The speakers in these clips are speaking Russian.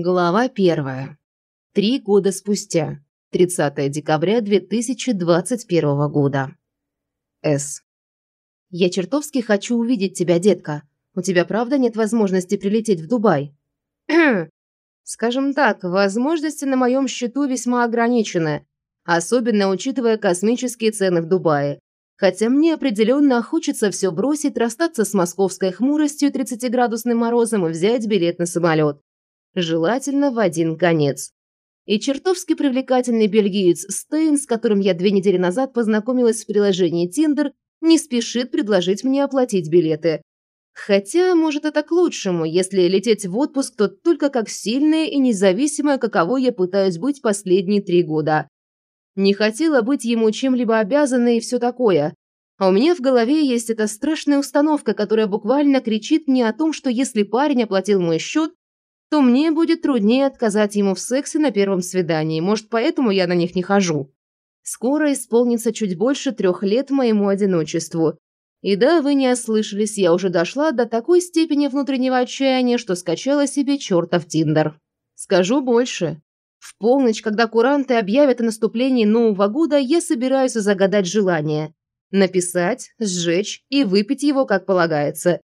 Глава первая. Три года спустя. 30 декабря 2021 года. С. Я чертовски хочу увидеть тебя, детка. У тебя правда нет возможности прилететь в Дубай? Скажем так, возможности на моем счету весьма ограничены, особенно учитывая космические цены в Дубае. Хотя мне определенно хочется все бросить, расстаться с московской хмуростью 30-градусным морозом и взять билет на самолет желательно в один конец. И чертовски привлекательный бельгиец Стейн, с которым я две недели назад познакомилась в приложении Tinder, не спешит предложить мне оплатить билеты. Хотя, может, это к лучшему, если лететь в отпуск, то только как сильная и независимая, каково я пытаюсь быть последние три года. Не хотела быть ему чем-либо обязанной и все такое. А у меня в голове есть эта страшная установка, которая буквально кричит мне о том, что если парень оплатил мой счет, то мне будет труднее отказать ему в сексе на первом свидании. Может, поэтому я на них не хожу. Скоро исполнится чуть больше трех лет моему одиночеству. И да, вы не ослышались, я уже дошла до такой степени внутреннего отчаяния, что скачала себе чертов Тиндер. Скажу больше. В полночь, когда куранты объявят о наступлении Нового года, я собираюсь загадать желание. Написать, сжечь и выпить его, как полагается.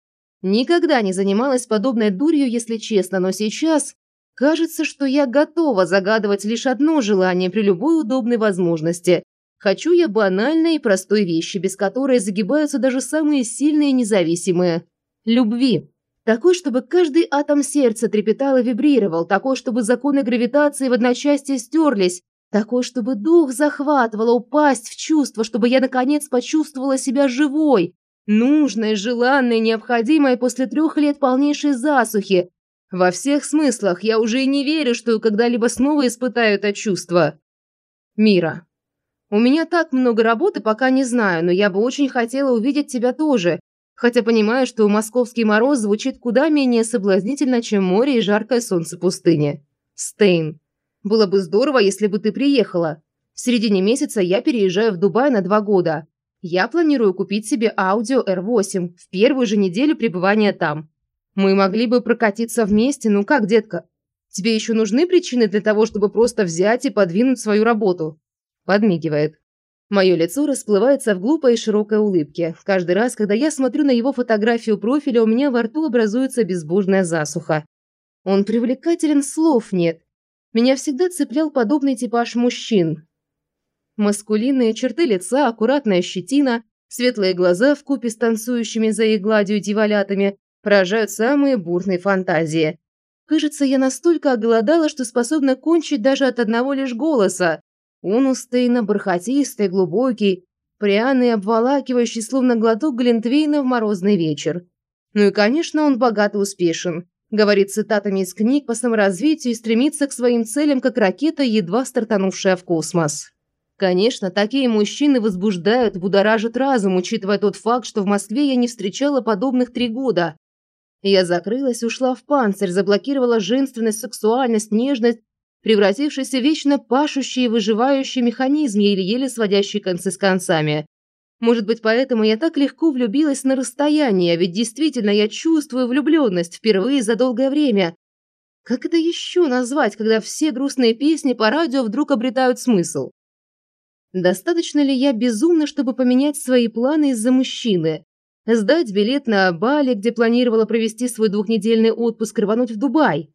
Никогда не занималась подобной дурью, если честно, но сейчас кажется, что я готова загадывать лишь одно желание при любой удобной возможности. Хочу я банальной и простой вещи, без которой загибаются даже самые сильные и независимые. Любви. Такой, чтобы каждый атом сердца трепетал и вибрировал, такой, чтобы законы гравитации в одночасье стерлись, такой, чтобы дух захватывало упасть в чувство, чтобы я наконец почувствовала себя живой, Нужное, желанное, необходимое после трех лет полнейшей засухи. Во всех смыслах я уже и не верю, что когда-либо снова испытаю это чувство. Мира. У меня так много работы, пока не знаю, но я бы очень хотела увидеть тебя тоже, хотя понимаю, что московский мороз звучит куда менее соблазнительно, чем море и жаркое солнце пустыни. Стейн. Было бы здорово, если бы ты приехала. В середине месяца я переезжаю в Дубай на два года. Я планирую купить себе Audi R8 в первую же неделю пребывания там. Мы могли бы прокатиться вместе, ну как, детка? Тебе еще нужны причины для того, чтобы просто взять и подвинуть свою работу?» Подмигивает. Мое лицо расплывается в глупой и широкой улыбке. Каждый раз, когда я смотрю на его фотографию профиля, у меня во рту образуется безбожная засуха. Он привлекателен, слов нет. Меня всегда цеплял подобный типаж мужчин. Маскулинные черты лица, аккуратная щетина, светлые глаза в купе с танцующими за их гладью диволятами поражают самые бурные фантазии. Кажется, я настолько оголодала, что способна кончить даже от одного лишь голоса. Он у Стейна бархатистый, глубокий, пряный, обволакивающий, словно глоток глинтвейна в морозный вечер. Ну и, конечно, он богат и успешен. Говорит цитатами из книг по саморазвитию и стремится к своим целям, как ракета, едва стартанувшая в космос. Конечно, такие мужчины возбуждают, будоражат разум, учитывая тот факт, что в Москве я не встречала подобных три года. Я закрылась, ушла в панцирь, заблокировала женственность, сексуальность, нежность, превратившись в вечно пашущий и выживающий механизм, еле-еле сводящий концы с концами. Может быть, поэтому я так легко влюбилась на расстоянии, а ведь действительно я чувствую влюбленность впервые за долгое время. Как это еще назвать, когда все грустные песни по радио вдруг обретают смысл? Достаточно ли я безумна, чтобы поменять свои планы из-за мужчины? Сдать билет на Бали, где планировала провести свой двухнедельный отпуск, рвануть в Дубай?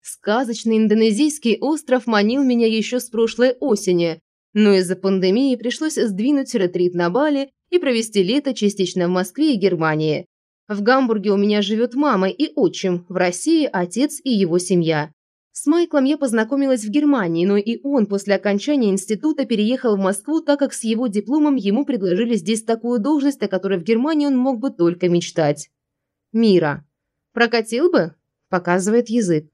Сказочный индонезийский остров манил меня еще с прошлой осени, но из-за пандемии пришлось сдвинуть ретрит на Бали и провести лето частично в Москве и Германии. В Гамбурге у меня живет мама и отчим, в России отец и его семья. С Майклом я познакомилась в Германии, но и он после окончания института переехал в Москву, так как с его дипломом ему предложили здесь такую должность, о которой в Германии он мог бы только мечтать. Мира. Прокатил бы? Показывает язык.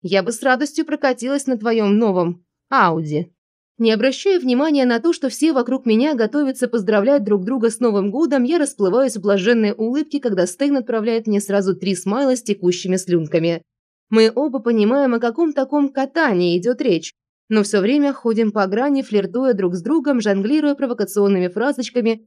Я бы с радостью прокатилась на твоем новом Ауди. Не обращая внимания на то, что все вокруг меня готовятся поздравлять друг друга с Новым годом, я расплываюсь в блаженной улыбке, когда Стейн отправляет мне сразу три смайла с текущими слюнками. Мы оба понимаем, о каком таком катании идет речь, но все время ходим по грани, флиртуя друг с другом, жонглируя провокационными фразочками,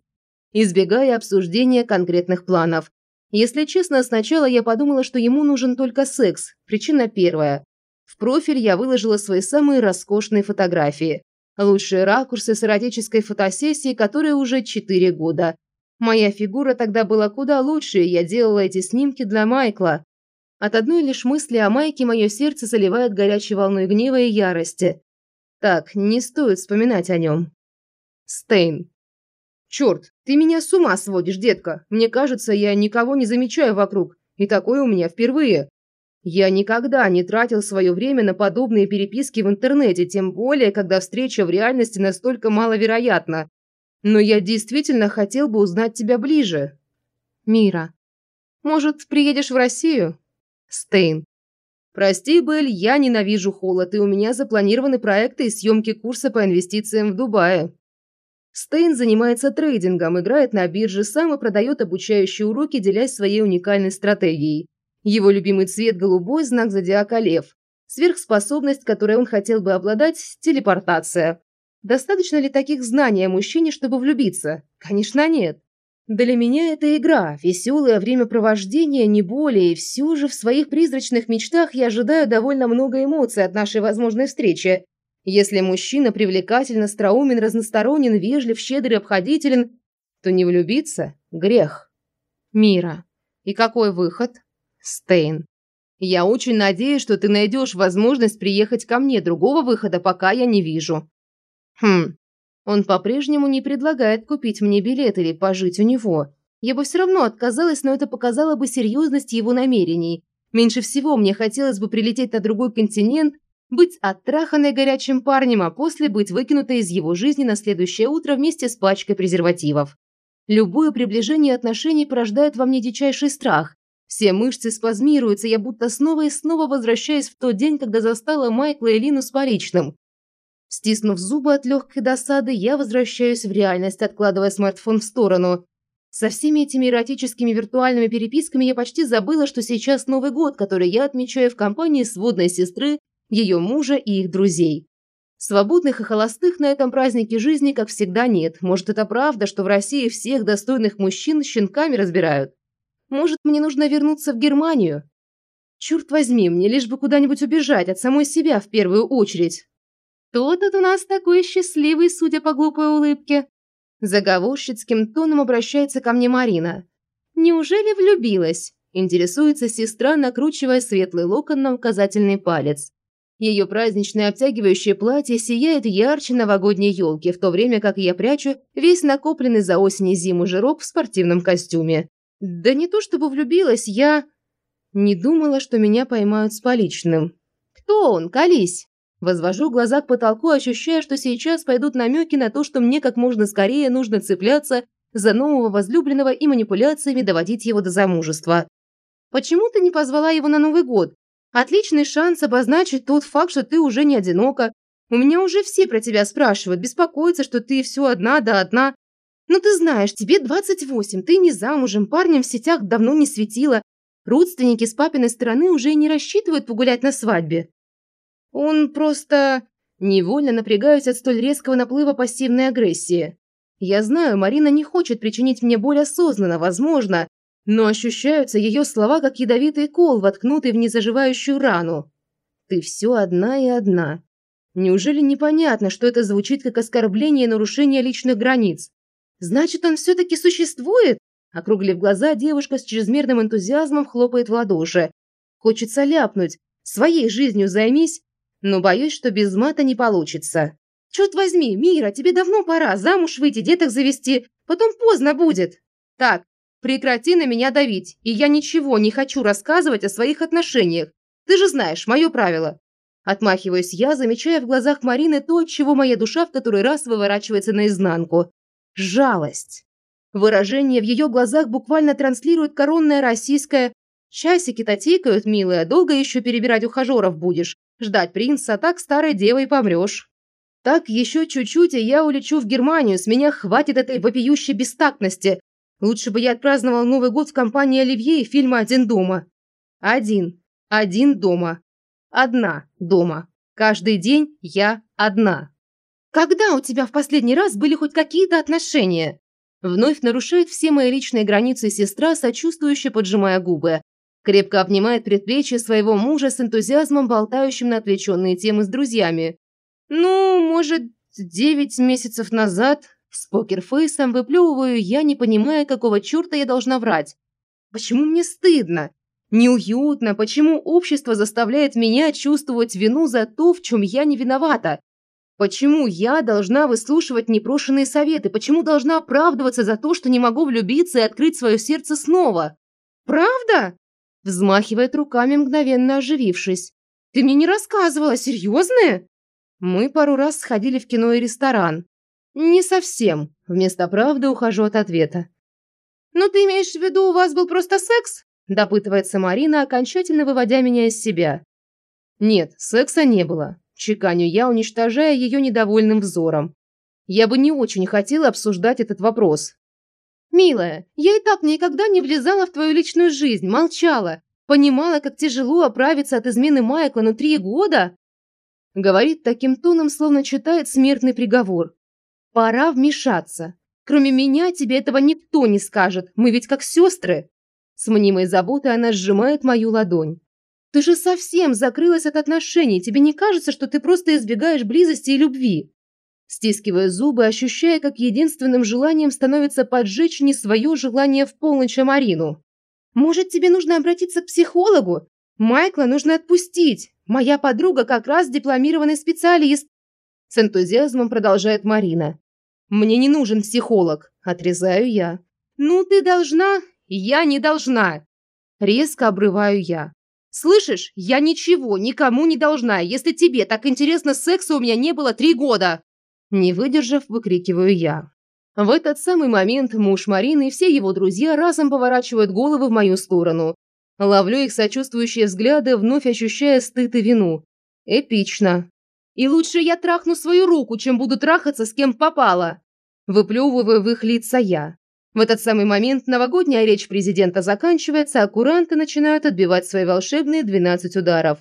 избегая обсуждения конкретных планов. Если честно, сначала я подумала, что ему нужен только секс. Причина первая. В профиль я выложила свои самые роскошные фотографии. Лучшие ракурсы с эротической фотосессией, которой уже 4 года. Моя фигура тогда была куда лучше, я делала эти снимки для Майкла. От одной лишь мысли о Майке мое сердце заливает горячей волной гнева и ярости. Так, не стоит вспоминать о нем. Стейн. Черт, ты меня с ума сводишь, детка. Мне кажется, я никого не замечаю вокруг. И такое у меня впервые. Я никогда не тратил свое время на подобные переписки в интернете, тем более, когда встреча в реальности настолько маловероятна. Но я действительно хотел бы узнать тебя ближе. Мира. Может, приедешь в Россию? Стейн. Прости, Белль, я ненавижу холод, и у меня запланированы проекты и съемки курса по инвестициям в Дубае. Стейн занимается трейдингом, играет на бирже, сам и продает обучающие уроки, делясь своей уникальной стратегией. Его любимый цвет – голубой, знак зодиака – лев. Сверхспособность, которой он хотел бы обладать – телепортация. Достаточно ли таких знаний о мужчине, чтобы влюбиться? Конечно, нет. Для меня это игра, веселое времяпровождение, не более, и все же в своих призрачных мечтах я ожидаю довольно много эмоций от нашей возможной встречи. Если мужчина привлекателен, остроумен, разносторонен, вежлив, щедр и обходителен, то не влюбиться – грех. Мира. И какой выход? Стейн. Я очень надеюсь, что ты найдешь возможность приехать ко мне. Другого выхода пока я не вижу. Хм. Он по-прежнему не предлагает купить мне билет или пожить у него. Я бы все равно отказалась, но это показало бы серьезность его намерений. Меньше всего мне хотелось бы прилететь на другой континент быть оттраханной горячим парнем, а после быть выкинутой из его жизни на следующее утро вместе с пачкой презервативов. Любое приближение отношений порождает во мне дичайший страх. Все мышцы спазмируются, я будто снова и снова возвращаюсь в тот день, когда застала Майкла и Лину с поличным. Стиснув зубы от легкой досады, я возвращаюсь в реальность, откладывая смартфон в сторону. Со всеми этими эротическими виртуальными переписками я почти забыла, что сейчас Новый год, который я отмечаю в компании сводной сестры ее мужа и их друзей. Свободных и холостых на этом празднике жизни, как всегда, нет. Может, это правда, что в России всех достойных мужчин щенками разбирают? Может, мне нужно вернуться в Германию? Черт возьми, мне лишь бы куда-нибудь убежать от самой себя в первую очередь. Кто тут у нас такой счастливый, судя по глупой улыбке? Заговорщицким тоном обращается ко мне Марина. Неужели влюбилась? Интересуется сестра, накручивая светлый локон на указательный палец. Ее праздничное обтягивающее платье сияет ярче новогодней елки, в то время как я прячу весь накопленный за осень и зиму жирок в спортивном костюме. Да не то чтобы влюбилась, я... Не думала, что меня поймают с поличным. «Кто он? Колись!» Возвожу глаза к потолку, ощущая, что сейчас пойдут намеки на то, что мне как можно скорее нужно цепляться за нового возлюбленного и манипуляциями доводить его до замужества. «Почему ты не позвала его на Новый год? Отличный шанс обозначить тот факт, что ты уже не одинока. У меня уже все про тебя спрашивают, беспокоятся, что ты все одна да одна. Ну ты знаешь, тебе 28, ты не замужем, парнем в сетях давно не светила. Родственники с папиной стороны уже не рассчитывают погулять на свадьбе. Он просто... Невольно напрягаюсь от столь резкого наплыва пассивной агрессии. Я знаю, Марина не хочет причинить мне боль осознанно, возможно, но ощущаются ее слова, как ядовитый кол, воткнутый в незаживающую рану. «Ты все одна и одна». Неужели непонятно, что это звучит как оскорбление и нарушение личных границ? Значит, он все-таки существует? Округлив глаза, девушка с чрезмерным энтузиазмом хлопает в ладоши. Хочется ляпнуть. Своей жизнью займись. Но боюсь, что без мата не получится. Черт возьми, Мира, тебе давно пора замуж выйти, деток завести. Потом поздно будет. Так, Прекрати на меня давить, и я ничего не хочу рассказывать о своих отношениях. Ты же знаешь, мое правило. Отмахиваюсь я, замечая в глазах Марины то, чего моя душа в который раз выворачивается наизнанку. Жалость. Выражение в ее глазах буквально транслирует коронное российское «Часики-то тикают, милая, долго еще перебирать ухажеров будешь? Ждать принца, так старой девой помрешь». Так еще чуть-чуть, и я улечу в Германию, с меня хватит этой вопиющей бестактности, Лучше бы я отпраздновал Новый год в компании Оливье и фильма «Один дома». Один. Один дома. Одна дома. Каждый день я одна. Когда у тебя в последний раз были хоть какие-то отношения? Вновь нарушает все мои личные границы сестра, сочувствующе поджимая губы. Крепко обнимает предплечье своего мужа с энтузиазмом, болтающим на отвлеченные темы с друзьями. «Ну, может, девять месяцев назад?» С покерфейсом выплевываю я, не понимая, какого черта я должна врать. Почему мне стыдно? Неуютно, почему общество заставляет меня чувствовать вину за то, в чем я не виновата? Почему я должна выслушивать непрошенные советы? Почему должна оправдываться за то, что не могу влюбиться и открыть свое сердце снова? Правда? Взмахивает руками, мгновенно оживившись. Ты мне не рассказывала, серьезно? Мы пару раз сходили в кино и ресторан. Не совсем. Вместо правды ухожу от ответа. «Ну, ты имеешь в виду, у вас был просто секс?» Допытывается Марина, окончательно выводя меня из себя. Нет, секса не было. Чеканю я, уничтожая ее недовольным взором. Я бы не очень хотела обсуждать этот вопрос. «Милая, я и так никогда не влезала в твою личную жизнь, молчала. Понимала, как тяжело оправиться от измены Майкла, но три года...» Говорит таким тоном, словно читает смертный приговор. «Пора вмешаться. Кроме меня тебе этого никто не скажет, мы ведь как сестры». С мнимой заботой она сжимает мою ладонь. Ты же совсем закрылась от отношений. Тебе не кажется, что ты просто избегаешь близости и любви? Стискивая зубы, ощущая, как единственным желанием становится поджечь не свое желание в полночь, а Марину. Может, тебе нужно обратиться к психологу? Майкла нужно отпустить. Моя подруга как раз дипломированный специалист. С энтузиазмом продолжает Марина. Мне не нужен психолог, отрезаю я. Ну, ты должна я не должна. Резко обрываю я. Слышишь, я ничего никому не должна, если тебе так интересно секса у меня не было три года. Не выдержав, выкрикиваю я. В этот самый момент муж Марины и все его друзья разом поворачивают головы в мою сторону. Ловлю их сочувствующие взгляды, вновь ощущая стыд и вину. Эпично. И лучше я трахну свою руку, чем буду трахаться с кем попало. Выплевываю в их лица я. В этот самый момент новогодняя речь президента заканчивается, а куранты начинают отбивать свои волшебные 12 ударов.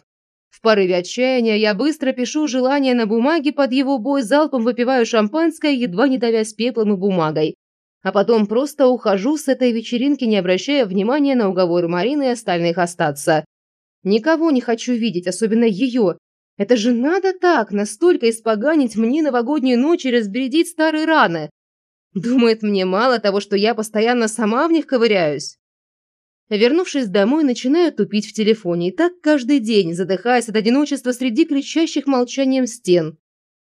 В порыве отчаяния я быстро пишу желание на бумаге под его бой, залпом выпиваю шампанское, едва не давясь пеплом и бумагой. А потом просто ухожу с этой вечеринки, не обращая внимания на уговоры Марины и остальных остаться. Никого не хочу видеть, особенно ее. Это же надо так, настолько испоганить мне новогоднюю ночь и разбередить старые раны. Думает, мне мало того, что я постоянно сама в них ковыряюсь. Вернувшись домой, начинаю тупить в телефоне, и так каждый день, задыхаясь от одиночества среди кричащих молчанием стен.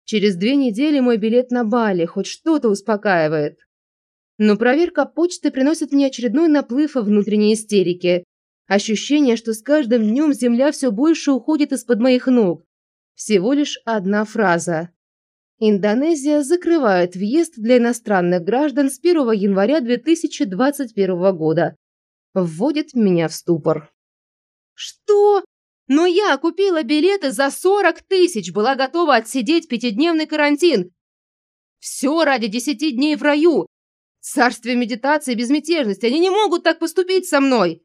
Через две недели мой билет на Бали хоть что-то успокаивает. Но проверка почты приносит мне очередной наплыв внутренней истерики. Ощущение, что с каждым днем земля все больше уходит из-под моих ног. Всего лишь одна фраза. Индонезия закрывает въезд для иностранных граждан с 1 января 2021 года. Вводит меня в ступор. Что? Но я купила билеты за 40 тысяч, была готова отсидеть пятидневный карантин. Все ради 10 дней в раю. Царствие медитации и безмятежности. Они не могут так поступить со мной.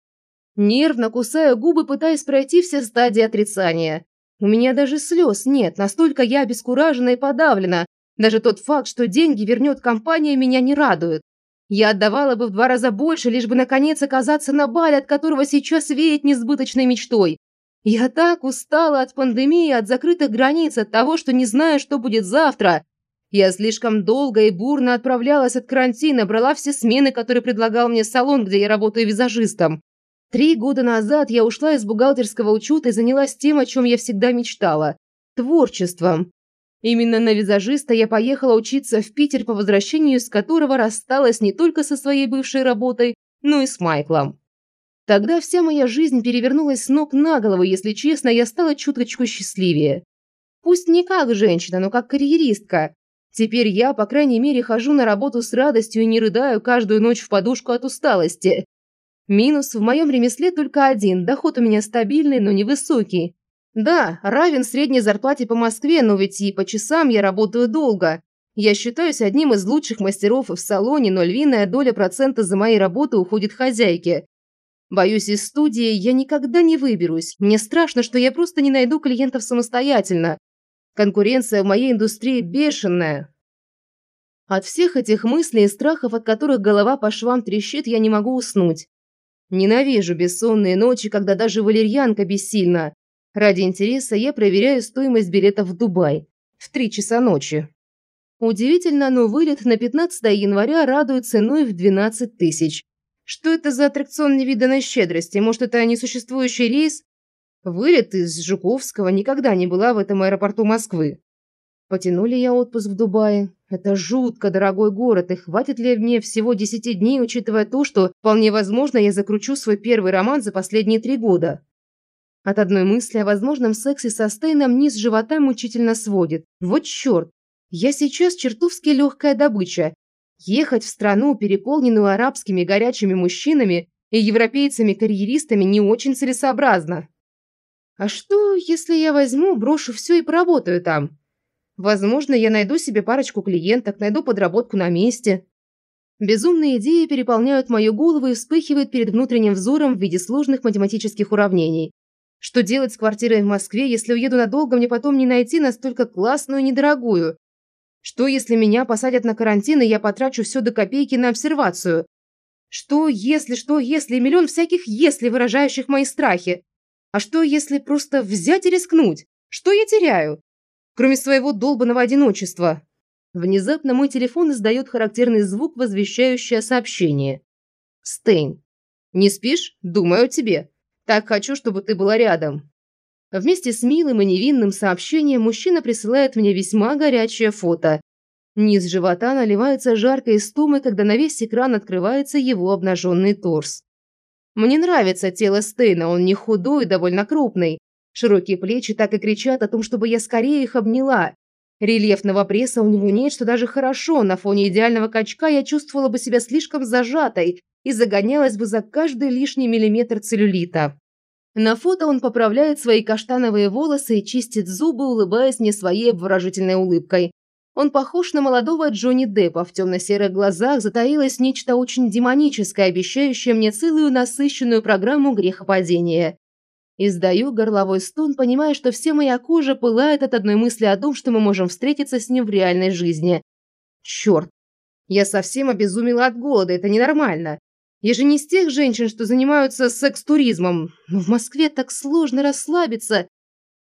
Нервно кусаю губы, пытаясь пройти все стадии отрицания. У меня даже слез нет, настолько я обескуражена и подавлена. Даже тот факт, что деньги вернет компания, меня не радует. Я отдавала бы в два раза больше, лишь бы наконец оказаться на бале, от которого сейчас веет несбыточной мечтой. Я так устала от пандемии, от закрытых границ, от того, что не знаю, что будет завтра. Я слишком долго и бурно отправлялась от карантина, брала все смены, которые предлагал мне салон, где я работаю визажистом. Три года назад я ушла из бухгалтерского учета и занялась тем, о чем я всегда мечтала – творчеством. Именно на визажиста я поехала учиться в Питер, по возвращению из которого рассталась не только со своей бывшей работой, но и с Майклом. Тогда вся моя жизнь перевернулась с ног на голову, если честно, я стала чуточку счастливее. Пусть не как женщина, но как карьеристка. Теперь я, по крайней мере, хожу на работу с радостью и не рыдаю каждую ночь в подушку от усталости. Минус в моем ремесле только один, доход у меня стабильный, но невысокий. Да, равен средней зарплате по Москве, но ведь и по часам я работаю долго. Я считаюсь одним из лучших мастеров в салоне, но львиная доля процента за моей работы уходит хозяйке. Боюсь, из студии я никогда не выберусь. Мне страшно, что я просто не найду клиентов самостоятельно. Конкуренция в моей индустрии бешеная. От всех этих мыслей и страхов, от которых голова по швам трещит, я не могу уснуть. Ненавижу бессонные ночи, когда даже валерьянка бессильна. Ради интереса я проверяю стоимость билета в Дубай. В три часа ночи. Удивительно, но вылет на 15 января радует ценой в 12 тысяч. Что это за аттракцион невиданной щедрости? Может, это несуществующий рейс? Вылет из Жуковского никогда не была в этом аэропорту Москвы. Потянули я отпуск в Дубае. Это жутко дорогой город, и хватит ли мне всего 10 дней, учитывая то, что, вполне возможно, я закручу свой первый роман за последние три года. От одной мысли о возможном сексе со Стейном низ живота мучительно сводит. Вот черт! Я сейчас чертовски легкая добыча. Ехать в страну, переполненную арабскими горячими мужчинами и европейцами-карьеристами не очень целесообразно. А что, если я возьму, брошу все и поработаю там? Возможно, я найду себе парочку клиенток, найду подработку на месте. Безумные идеи переполняют мою голову и вспыхивают перед внутренним взором в виде сложных математических уравнений. Что делать с квартирой в Москве, если уеду надолго, мне потом не найти настолько классную и недорогую? Что, если меня посадят на карантин, и я потрачу все до копейки на обсервацию? Что, если, что, если, миллион всяких «если», выражающих мои страхи? А что, если просто взять и рискнуть? Что я теряю? Кроме своего долбанного одиночества. Внезапно мой телефон издает характерный звук, возвещающий о сообщении. Стейн. Не спишь? Думаю о тебе. Так хочу, чтобы ты была рядом. Вместе с милым и невинным сообщением мужчина присылает мне весьма горячее фото. Низ живота наливается жаркой истомой, когда на весь экран открывается его обнаженный торс. Мне нравится тело Стейна, он не худой, довольно крупный. Широкие плечи так и кричат о том, чтобы я скорее их обняла. Рельефного пресса у него нет, что даже хорошо. На фоне идеального качка я чувствовала бы себя слишком зажатой и загонялась бы за каждый лишний миллиметр целлюлита. На фото он поправляет свои каштановые волосы и чистит зубы, улыбаясь мне своей обворожительной улыбкой. Он похож на молодого Джонни Деппа, в темно-серых глазах затаилось нечто очень демоническое, обещающее мне целую насыщенную программу грехопадения. Издаю горловой стон, понимая, что все моя кожа пылает от одной мысли о том, что мы можем встретиться с ним в реальной жизни. Черт! Я совсем обезумела от голода, это ненормально. Я же не из тех женщин, что занимаются секс-туризмом. Но в Москве так сложно расслабиться.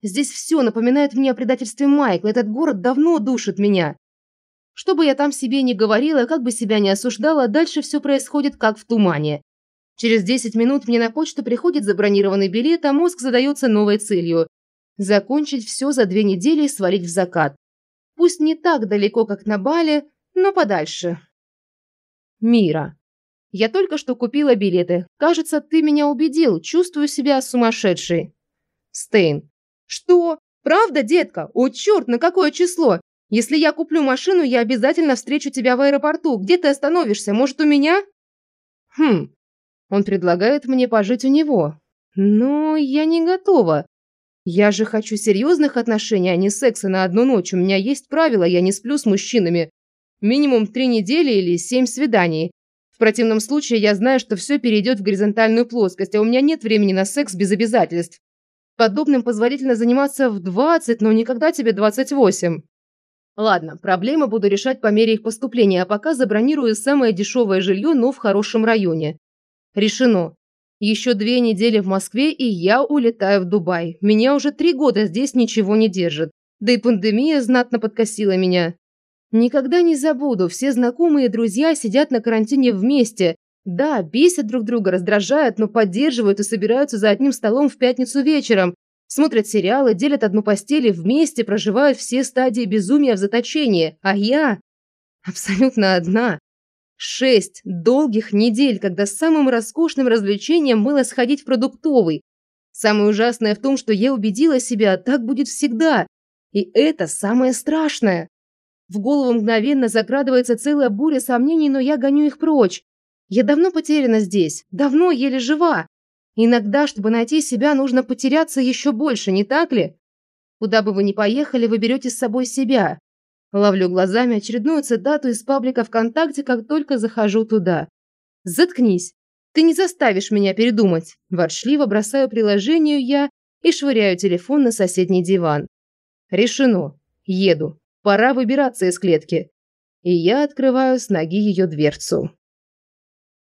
Здесь все напоминает мне о предательстве Майкла. Этот город давно душит меня. Что бы я там себе ни говорила, как бы себя ни осуждала, дальше все происходит как в тумане. Через 10 минут мне на почту приходит забронированный билет, а мозг задается новой целью – закончить все за две недели и свалить в закат. Пусть не так далеко, как на Бале, но подальше. Мира. Я только что купила билеты. Кажется, ты меня убедил. Чувствую себя сумасшедшей. Стейн. Что? Правда, детка? О, черт, на какое число? Если я куплю машину, я обязательно встречу тебя в аэропорту. Где ты остановишься? Может, у меня? Хм. Он предлагает мне пожить у него. Но я не готова. Я же хочу серьезных отношений, а не секса на одну ночь. У меня есть правила, я не сплю с мужчинами. Минимум три недели или семь свиданий. В противном случае я знаю, что все перейдет в горизонтальную плоскость, а у меня нет времени на секс без обязательств. Подобным позволительно заниматься в 20, но никогда тебе 28. Ладно, проблемы буду решать по мере их поступления, а пока забронирую самое дешевое жилье, но в хорошем районе. Решено. Еще две недели в Москве, и я улетаю в Дубай. Меня уже три года здесь ничего не держит. Да и пандемия знатно подкосила меня. Никогда не забуду, все знакомые и друзья сидят на карантине вместе. Да, бесят друг друга, раздражают, но поддерживают и собираются за одним столом в пятницу вечером. Смотрят сериалы, делят одну постель и вместе проживают все стадии безумия в заточении. А я абсолютно одна. Шесть долгих недель, когда самым роскошным развлечением было сходить в продуктовый. Самое ужасное в том, что я убедила себя, так будет всегда. И это самое страшное. В голову мгновенно закрадывается целая буря сомнений, но я гоню их прочь. Я давно потеряна здесь, давно еле жива. Иногда, чтобы найти себя, нужно потеряться еще больше, не так ли? Куда бы вы ни поехали, вы берете с собой себя. Ловлю глазами очередную цитату из паблика ВКонтакте, как только захожу туда. «Заткнись! Ты не заставишь меня передумать!» Ворчливо бросаю приложению я и швыряю телефон на соседний диван. Решено. Еду. Пора выбираться из клетки. И я открываю с ноги ее дверцу.